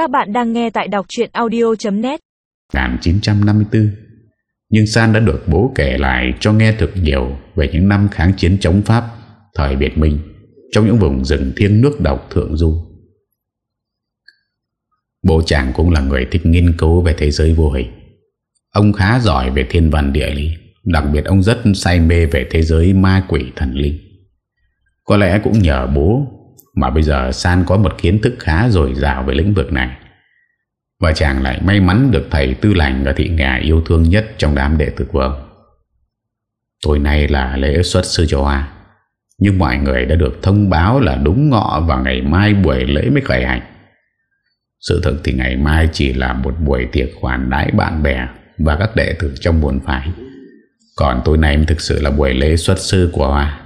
Các bạn đang nghe tại đọc chuyện audio.net 1954 Nhưng San đã được bố kể lại cho nghe thực nhiều Về những năm kháng chiến chống Pháp, Thời Việt Minh, Trong những vùng rừng thiêng nước độc thượng du. Bố chàng cũng là người thích nghiên cứu về thế giới vô hình. Ông khá giỏi về thiên văn địa lý, Đặc biệt ông rất say mê về thế giới ma quỷ thần linh. Có lẽ cũng nhờ bố mà bây giờ San có một kiến thức khá dồi dào về lĩnh vực này. Và chàng lại may mắn được thầy tư lành và thị ngà yêu thương nhất trong đám đệ tử của ông. Tối nay là lễ xuất sư cho Hoa. Nhưng mọi người đã được thông báo là đúng ngọ và ngày mai buổi lễ mới khởi hành. Sự thực thì ngày mai chỉ là một buổi tiệc khoản đãi bạn bè và các đệ tử trong buồn phái. Còn tối nay thực sự là buổi lễ xuất sư của Hoa.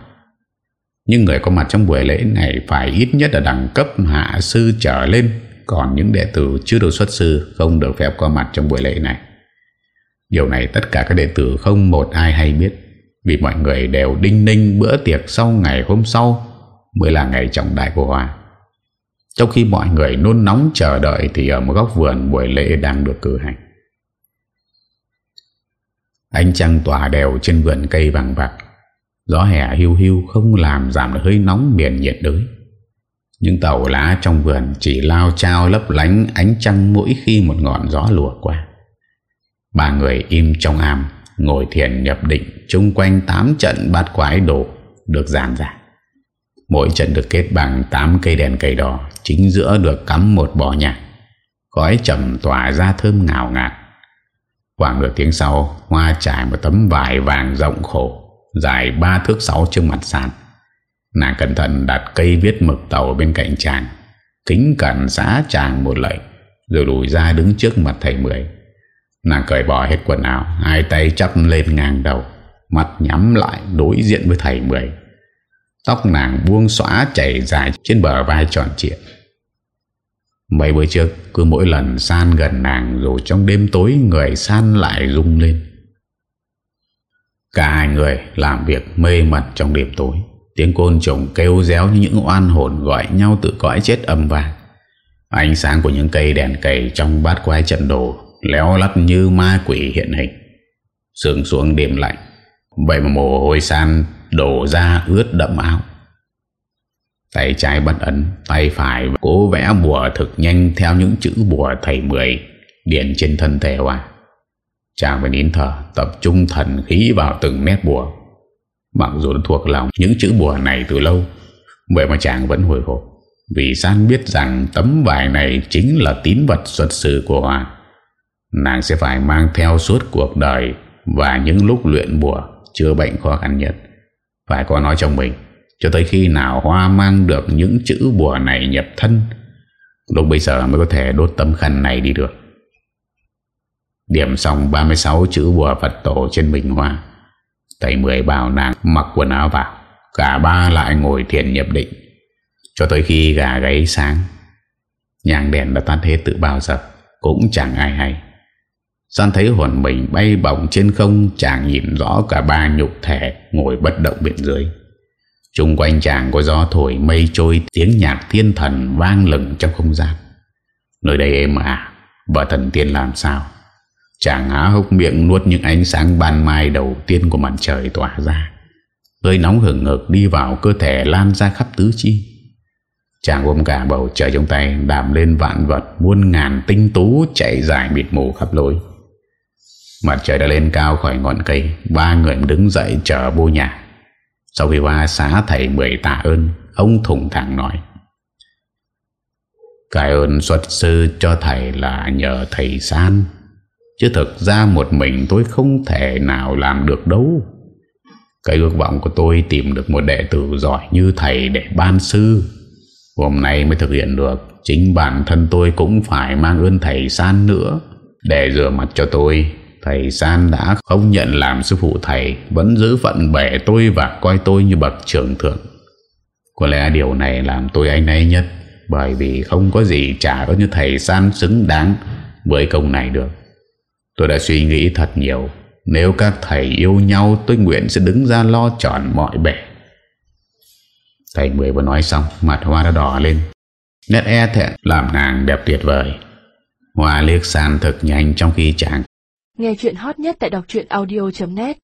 Nhưng người có mặt trong buổi lễ này Phải ít nhất là đẳng cấp hạ sư trở lên. Còn những đệ tử chưa được xuất sư Không được phép có mặt trong buổi lễ này. Điều này tất cả các đệ tử không một ai hay biết. Vì mọi người đều đinh ninh bữa tiệc sau ngày hôm sau, Mới là ngày trọng đại của Hoa Trong khi mọi người nôn nóng chờ đợi Thì ở một góc vườn buổi lễ đang được cử hành. Ánh trăng tỏa đều trên vườn cây vàng bạc Gió hè hiu hiu không làm giảm được hơi nóng miền nhiệt đới. Những tàu lá trong vườn chỉ lao trao lấp lánh ánh trăng mỗi khi một ngọn gió lùa qua. Ba người im trong am, Ngồi thiền nhập định, chung quanh 8 trận bát quái đồ được giàn giả Mỗi trận được kết bằng 8 cây đèn cây đỏ, Chính giữa được cắm một bò nhạc. Khói trầm tỏa ra thơm ngào ngạt. Khoảng nửa tiếng sau, Hoa trải một tấm vải vàng rộng khổ. Dài 3 thước 6 trước mặt sàn. Nàng cẩn thận đặt cây viết mực tàu bên cạnh chàng Kính cẩn xã chàng một lệnh Rồi lùi ra đứng trước mặt thầy Mười. Nàng cởi bỏ hết quần áo, Hai tay chắp lên ngang đầu, mặt nhắm lại đối diện với thầy Mười. Tóc nàng buông xóa chảy dài trên bờ vai tròn trịa. Mấy bữa trước, Cứ mỗi lần san gần nàng Rồi trong đêm tối người san lại rung lên. Cả hai người làm việc mê mẩn trong đêm tối. Tiếng côn trùng kêu réo như những oan hồn gọi nhau tự cõi chết âm vàng Ánh sáng của những cây đèn cầy trong bát quái trận đồ Léo lắt như ma quỷ hiện hình. Sương xuống đêm lạnh Vậy mà mồ hôi san đổ ra ướt đậm áo. Tay trái bắt ấn, Tay phải cố vẽ bùa thực nhanh Theo những chữ bùa thầy mười Điện trên thân thể hoa Chàng phải nín thở, Tập trung thần khí vào từng nét bùa. Mặc dù đã thuộc lòng những chữ bùa này từ lâu, Vậy mà chàng vẫn hồi hộp. Vì San biết rằng tấm vải này Chính là tín vật xuất sự của Hoa. Nàng sẽ phải mang theo suốt cuộc đời Và những lúc luyện bùa Chưa bệnh khó khăn nhất. Phải có nói trong mình, cho tới khi nào Hoa mang được những chữ bùa này nhập thân, Lúc bây giờ mới có thể đốt tấm khăn này đi được. Điểm xong 36 chữ bùa Phật tổ trên bình hoa. Thầy Mười bảo nàng mặc quần áo vào, Cả ba lại ngồi thiền nhập định. Cho tới khi gà gáy sáng, Nhàng đèn đã tắt hết tự bao giờ Cũng chẳng ai hay. San thấy hồn mình bay bổng trên không, Chàng nhìn rõ cả ba nhục thể Ngồi bất động bên dưới. Trung quanh chàng có gió thổi mây trôi, Tiếng nhạc thiên thần vang lừng trong không gian. Nơi đây êm à Và thần tiên làm sao? Chàng há hốc miệng nuốt những ánh sáng ban mai đầu tiên của mặt trời tỏa ra. Hơi nóng hừng ngực đi vào cơ thể lan ra khắp tứ chi. Chàng ôm cả bầu trời trong tay Đàm lên vạn vật muôn ngàn tinh tú chạy dài mịt mù khắp lối. Mặt trời đã lên cao khỏi ngọn cây, Ba người đứng dậy chờ vô nhà. Sau khi qua xá thầy mười tạ ơn, Ông thùng thẳng nói Cái ơn xuất sư cho thầy là nhờ thầy san. Chứ thực ra một mình tôi không thể nào làm được đâu. Cái ước vọng của tôi tìm được một đệ tử giỏi như thầy để ban sư. Hôm nay mới thực hiện được, Chính bản thân tôi cũng phải mang ơn thầy san nữa. Để rửa mặt cho tôi, Thầy San đã không nhận làm sư phụ thầy, Vẫn giữ phận bẻ tôi và coi tôi như bậc trưởng thượng. Có lẽ điều này làm tôi anh ấy nhất, Bởi vì không có gì trả có như thầy San xứng đáng với công này được. Tôi đã suy nghĩ thật nhiều. Nếu các thầy yêu nhau, tôi nguyện sẽ đứng ra lo tròn mọi bể. Thầy Mười vừa nói xong, Mặt hoa đã đỏ lên. Nét e thẹn làm nàng đẹp tuyệt vời. Hoa liếc sàn thật nhanh trong khi chàng. Nghe chuyện hot nhất tại đọc audio.net